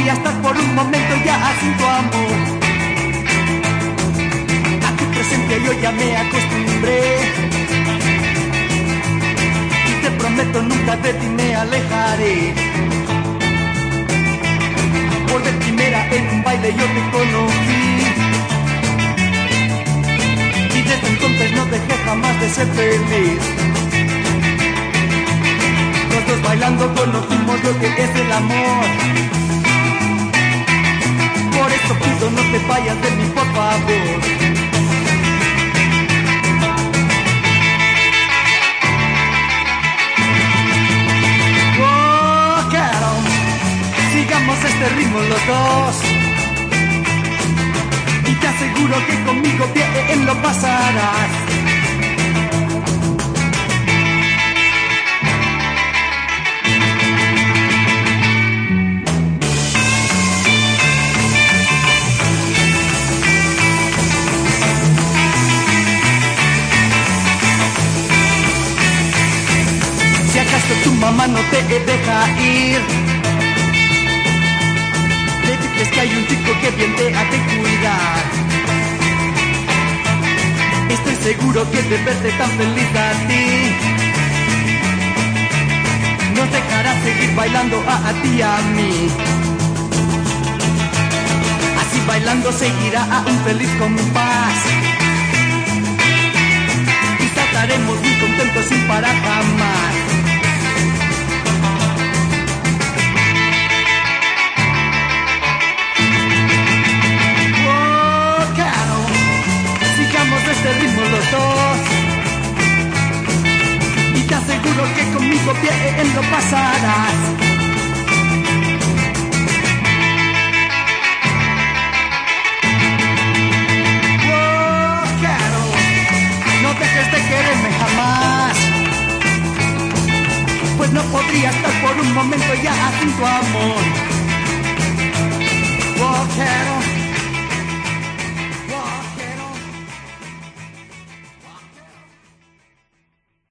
podría estar por un momento ya sin tu amor. A tu presencia yo ya me acostumbré. Y te prometo nunca de ti me alejaré. Por de primera en un baile yo te conocí. Y desde entonces no dejé jamás de ser feliz bailando conocimos lo que es el amor. No te vayas de mí, por favor. Este ritmo los dos. Y te aseguro que conmigo bien lo pasarás. Acaso tu mamá no te deja ir, le dices que hay un chico que bien te ha cuidar. Estoy seguro que de verte tan feliz a ti, nos dejará seguir bailando a, a ti y a mí. Así bailando seguirá a un feliz compás. Lo pasarás. Oh, claro, no dejes de quererme jamás. Pues no podría estar por un momento ya sin tu amor.